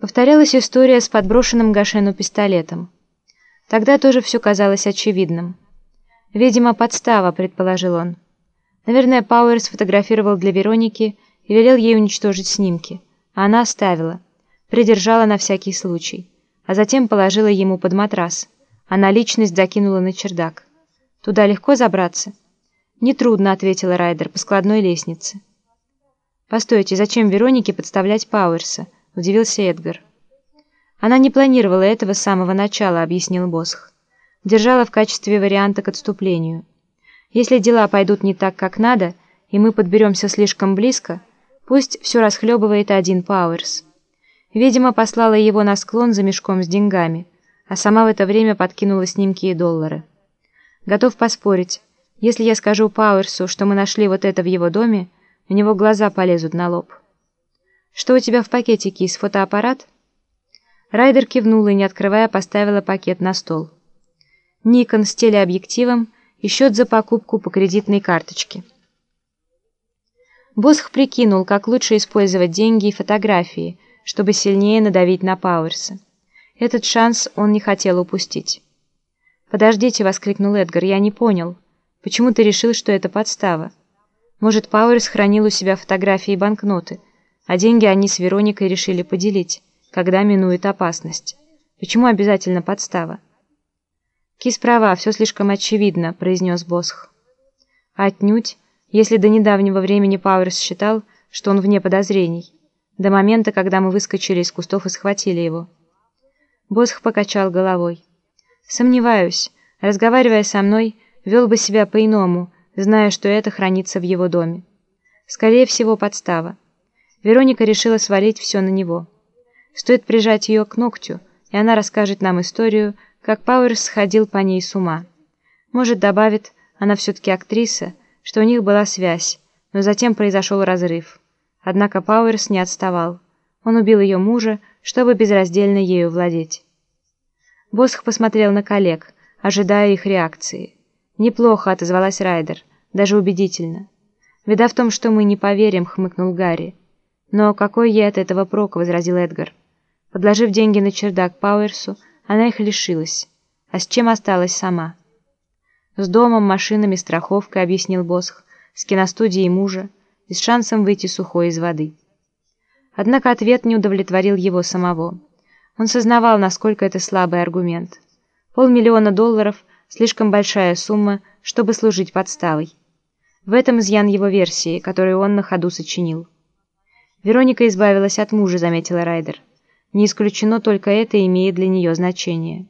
Повторялась история с подброшенным Гашену пистолетом. Тогда тоже все казалось очевидным. «Видимо, подстава», — предположил он. Наверное, Пауэр сфотографировал для Вероники и велел ей уничтожить снимки, а она оставила, придержала на всякий случай, а затем положила ему под матрас, а наличность закинула на чердак. «Туда легко забраться?» «Нетрудно», — ответила Райдер, — «по складной лестнице». «Постойте, зачем Веронике подставлять Пауэрса?» — удивился Эдгар. «Она не планировала этого с самого начала», — объяснил Босх. «Держала в качестве варианта к отступлению. Если дела пойдут не так, как надо, и мы подберемся слишком близко, пусть все расхлебывает один Пауэрс». Видимо, послала его на склон за мешком с деньгами, а сама в это время подкинула снимки и доллары. Готов поспорить, если я скажу Пауэрсу, что мы нашли вот это в его доме, у него глаза полезут на лоб. «Что у тебя в пакетике, из фотоаппарат?» Райдер кивнула и, не открывая, поставила пакет на стол. Никон с телеобъективом и счет за покупку по кредитной карточке. Босх прикинул, как лучше использовать деньги и фотографии, чтобы сильнее надавить на Пауэрса. Этот шанс он не хотел упустить. «Подождите», — воскликнул Эдгар, — «я не понял. Почему ты решил, что это подстава? Может, Пауэрс хранил у себя фотографии и банкноты, а деньги они с Вероникой решили поделить, когда минует опасность. Почему обязательно подстава? «Кис права, все слишком очевидно», — произнес Босх. «Отнюдь, если до недавнего времени Пауэрс считал, что он вне подозрений, до момента, когда мы выскочили из кустов и схватили его». Босх покачал головой. «Сомневаюсь, разговаривая со мной, вел бы себя по-иному, зная, что это хранится в его доме. Скорее всего, подстава. Вероника решила свалить все на него. Стоит прижать ее к ногтю, и она расскажет нам историю, как Пауэрс сходил по ней с ума. Может, добавит, она все-таки актриса, что у них была связь, но затем произошел разрыв. Однако Пауэрс не отставал. Он убил ее мужа, чтобы безраздельно ею владеть. Босх посмотрел на коллег, ожидая их реакции. «Неплохо», — отозвалась Райдер, — «даже убедительно». «Беда в том, что мы не поверим», — хмыкнул Гарри. «Но какой ей от этого прок?» — возразил Эдгар. Подложив деньги на чердак Пауэрсу, она их лишилась. А с чем осталась сама? «С домом, машинами, страховкой», — объяснил Босх, «с киностудией мужа и с шансом выйти сухой из воды». Однако ответ не удовлетворил его самого. Он сознавал, насколько это слабый аргумент. Полмиллиона долларов — слишком большая сумма, чтобы служить подставой. В этом изъян его версии, которую он на ходу сочинил. Вероника избавилась от мужа, заметила Райдер. Не исключено, только это имеет для нее значение.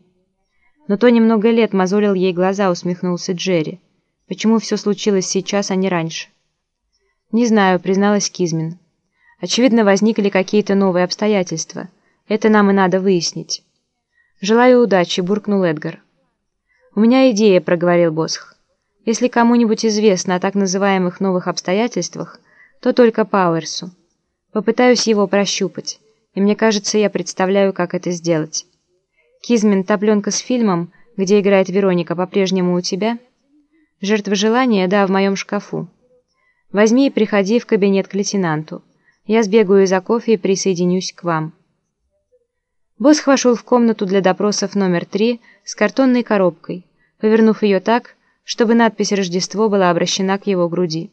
Но то немного лет мозолил ей глаза, усмехнулся Джерри. Почему все случилось сейчас, а не раньше? Не знаю, призналась Кизмин. Очевидно, возникли какие-то новые обстоятельства. Это нам и надо выяснить. «Желаю удачи», — буркнул Эдгар. «У меня идея», — проговорил Босх. «Если кому-нибудь известно о так называемых новых обстоятельствах, то только Пауэрсу. Попытаюсь его прощупать, и мне кажется, я представляю, как это сделать. Кизмин, та с фильмом, где играет Вероника, по-прежнему у тебя? Жертва желания, да, в моем шкафу. Возьми и приходи в кабинет к лейтенанту. Я сбегаю за кофе и присоединюсь к вам». Босх вошел в комнату для допросов номер три с картонной коробкой, повернув ее так, чтобы надпись «Рождество» была обращена к его груди.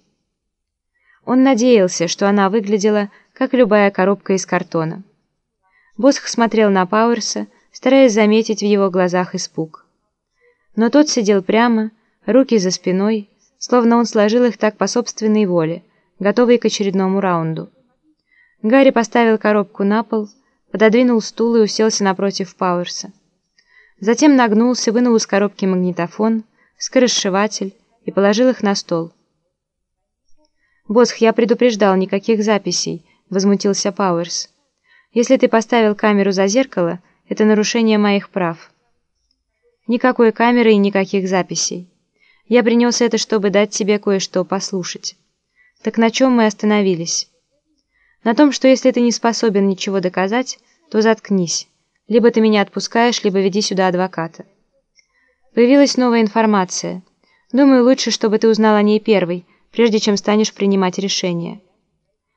Он надеялся, что она выглядела как любая коробка из картона. Босх смотрел на Пауэрса, стараясь заметить в его глазах испуг. Но тот сидел прямо, руки за спиной, словно он сложил их так по собственной воле, готовый к очередному раунду. Гарри поставил коробку на пол, пододвинул стул и уселся напротив Пауэрса. Затем нагнулся, вынул из коробки магнитофон, скоросшиватель и положил их на стол. «Босх, я предупреждал, никаких записей», — возмутился Пауэрс. «Если ты поставил камеру за зеркало, это нарушение моих прав». «Никакой камеры и никаких записей. Я принес это, чтобы дать тебе кое-что послушать». «Так на чем мы остановились?» «На том, что если ты не способен ничего доказать, то заткнись. Либо ты меня отпускаешь, либо веди сюда адвоката». Появилась новая информация. Думаю, лучше, чтобы ты узнал о ней первой, прежде чем станешь принимать решение.